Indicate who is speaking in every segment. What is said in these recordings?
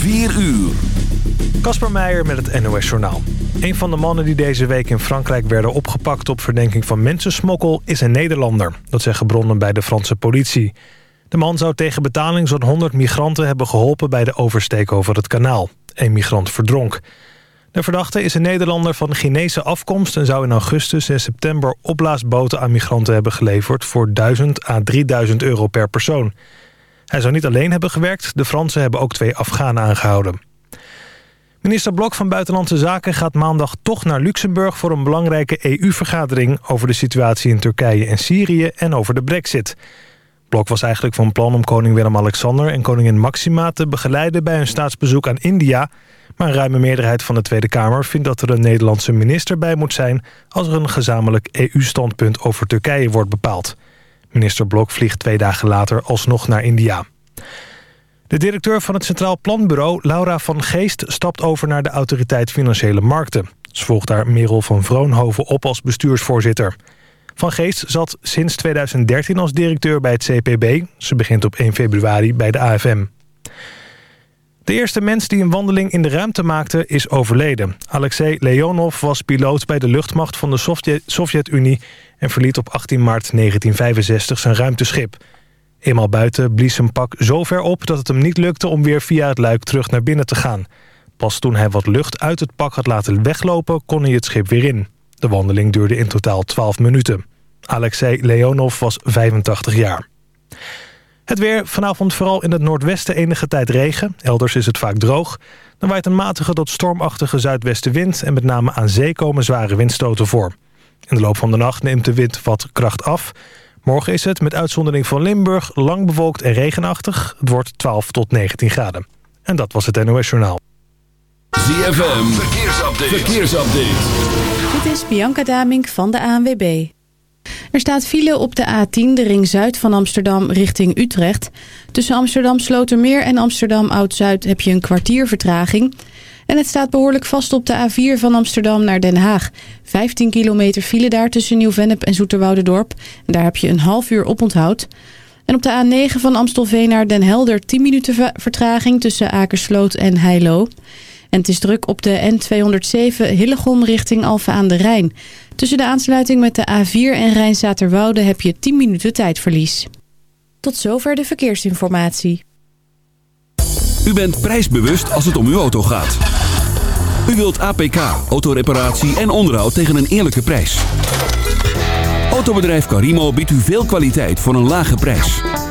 Speaker 1: 4 uur.
Speaker 2: Kasper Meijer met het NOS Journaal. Een van de mannen die deze week in Frankrijk werden opgepakt... op verdenking van mensensmokkel is een Nederlander. Dat zeggen bronnen bij de Franse politie. De man zou tegen betaling zo'n 100 migranten hebben geholpen... bij de oversteek over het kanaal. Een migrant verdronk. De verdachte is een Nederlander van Chinese afkomst... en zou in augustus en september opblaasboten aan migranten hebben geleverd... voor 1000 à 3000 euro per persoon. Hij zou niet alleen hebben gewerkt. De Fransen hebben ook twee Afghanen aangehouden. Minister Blok van Buitenlandse Zaken gaat maandag toch naar Luxemburg... voor een belangrijke EU-vergadering over de situatie in Turkije en Syrië... en over de brexit. Blok was eigenlijk van plan om koning Willem-Alexander en koningin Maxima... te begeleiden bij een staatsbezoek aan India... maar een ruime meerderheid van de Tweede Kamer vindt dat er een Nederlandse minister bij moet zijn... als er een gezamenlijk EU-standpunt over Turkije wordt bepaald. Minister Blok vliegt twee dagen later alsnog naar India. De directeur van het Centraal Planbureau, Laura van Geest... stapt over naar de Autoriteit Financiële Markten. Ze volgt daar Merel van Vroonhoven op als bestuursvoorzitter. Van Geest zat sinds 2013 als directeur bij het CPB. Ze begint op 1 februari bij de AFM. De eerste mens die een wandeling in de ruimte maakte is overleden. Alexei Leonov was piloot bij de luchtmacht van de Sovjet-Unie... en verliet op 18 maart 1965 zijn ruimteschip. Eenmaal buiten blies zijn pak zo ver op dat het hem niet lukte... om weer via het luik terug naar binnen te gaan. Pas toen hij wat lucht uit het pak had laten weglopen... kon hij het schip weer in. De wandeling duurde in totaal 12 minuten. Alexei Leonov was 85 jaar. Het weer vanavond vooral in het noordwesten enige tijd regen. Elders is het vaak droog. Dan waait een matige tot stormachtige zuidwestenwind... en met name aan zee komen zware windstoten voor. In de loop van de nacht neemt de wind wat kracht af. Morgen is het, met uitzondering van Limburg, lang bewolkt en regenachtig. Het wordt 12 tot 19 graden. En dat was het NOS Journaal.
Speaker 1: ZFM, verkeersupdate. verkeersupdate.
Speaker 3: Dit is Bianca Damink van de ANWB. Er staat file op de A10, de ring zuid van Amsterdam richting Utrecht. Tussen Amsterdam Slotermeer en Amsterdam Oud-Zuid heb je een kwartier vertraging. En het staat behoorlijk vast op de A4 van Amsterdam naar Den Haag. 15 kilometer file daar tussen Nieuw-Vennep en Zoeterwoudendorp. En daar heb je een half uur oponthoud. En op de A9 van Amstelveen naar Den Helder 10 minuten vertraging tussen Akersloot en Heilo. En het is druk op de N207 Hillegom richting Alphen aan de Rijn. Tussen de aansluiting met de A4 en Rijnzaterwoude heb je 10 minuten tijdverlies. Tot zover de verkeersinformatie.
Speaker 1: U bent prijsbewust als het om uw auto gaat. U wilt APK, autoreparatie en onderhoud tegen een eerlijke prijs. Autobedrijf Carimo biedt u veel kwaliteit voor een lage prijs.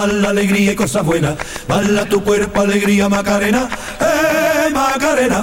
Speaker 4: Mala alegría y cosas buenas. Bala tu cuerpo, alegría, Macarena. ¡Eh, Macarena!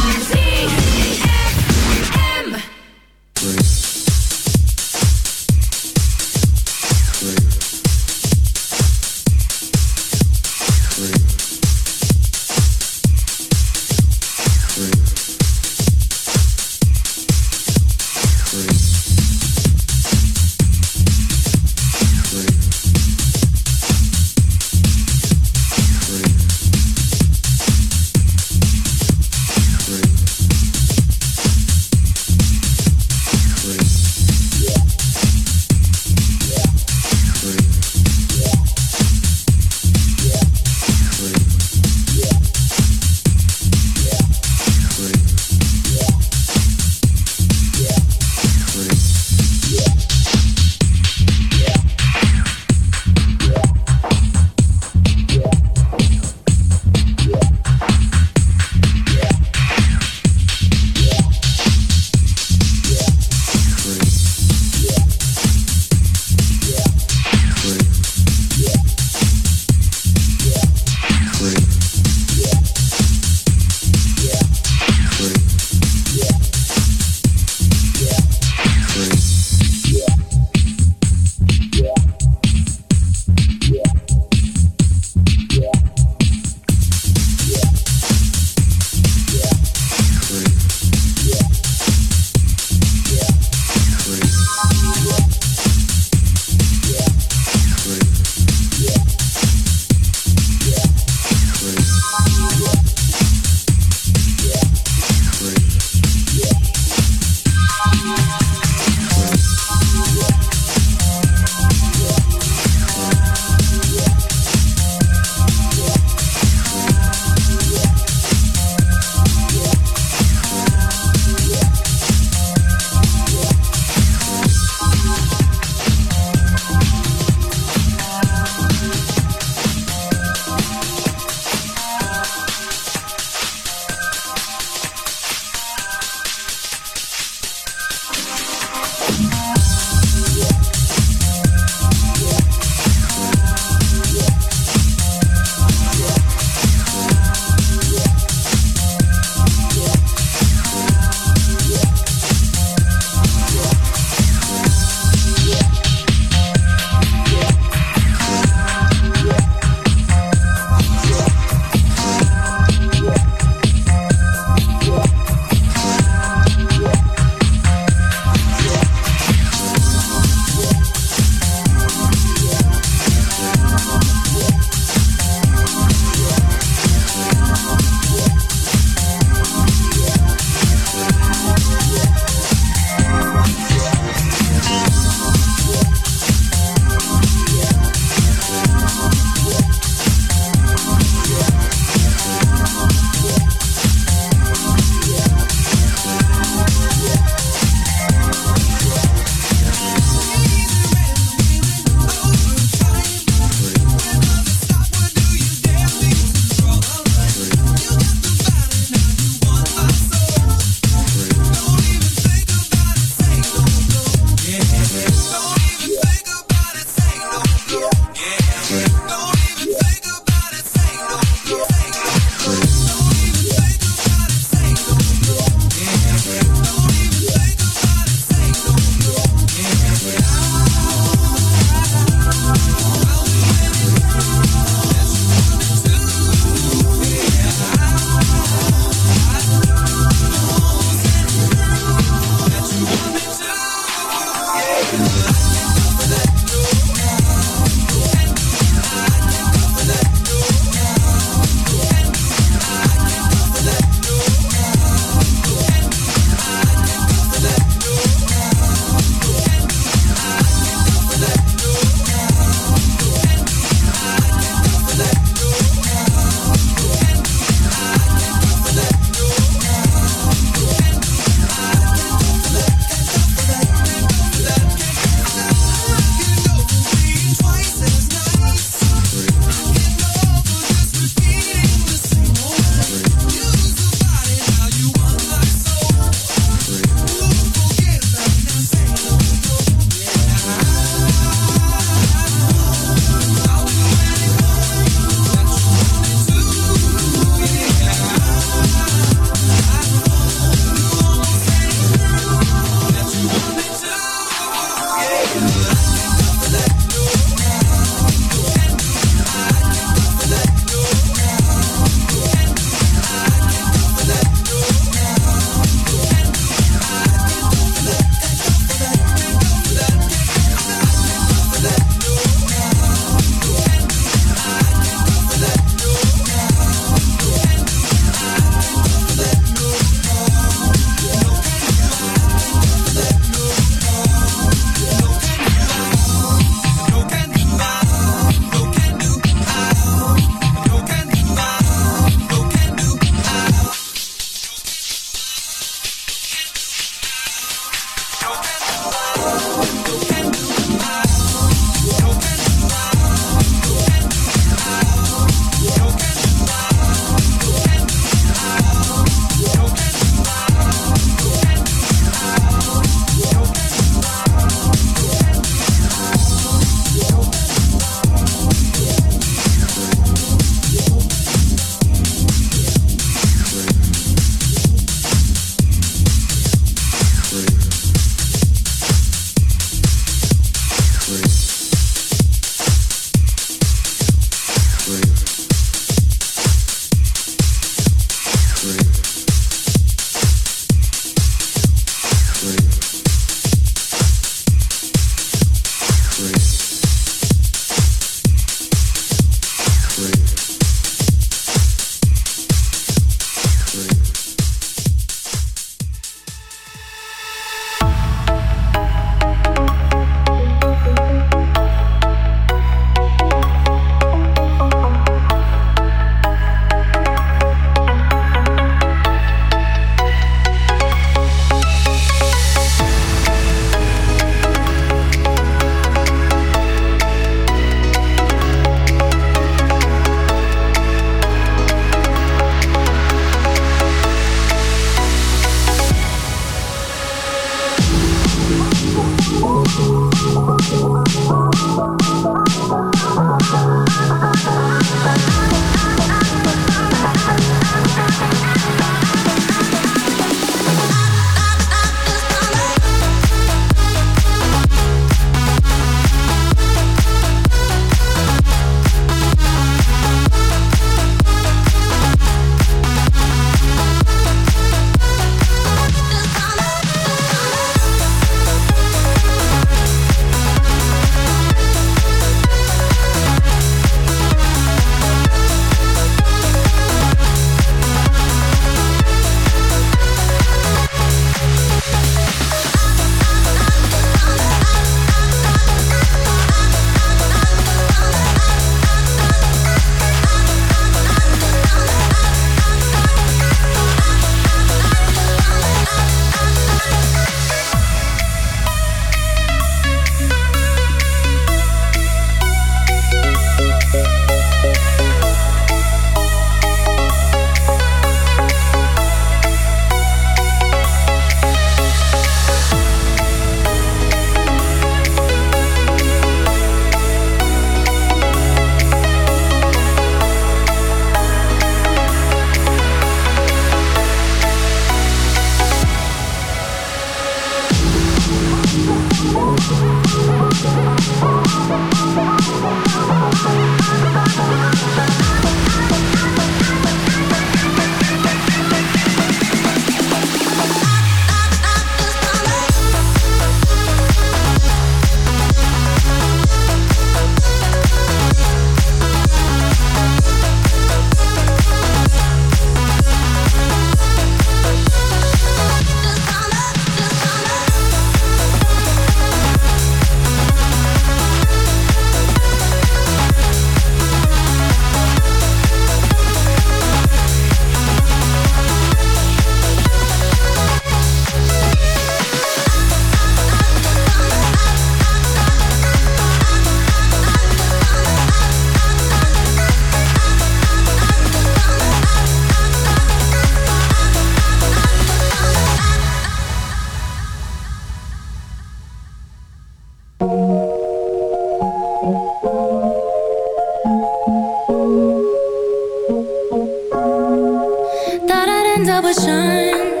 Speaker 5: would shine,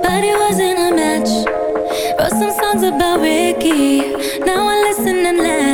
Speaker 5: but it wasn't a match. Wrote some songs about Ricky, now I listen and laugh.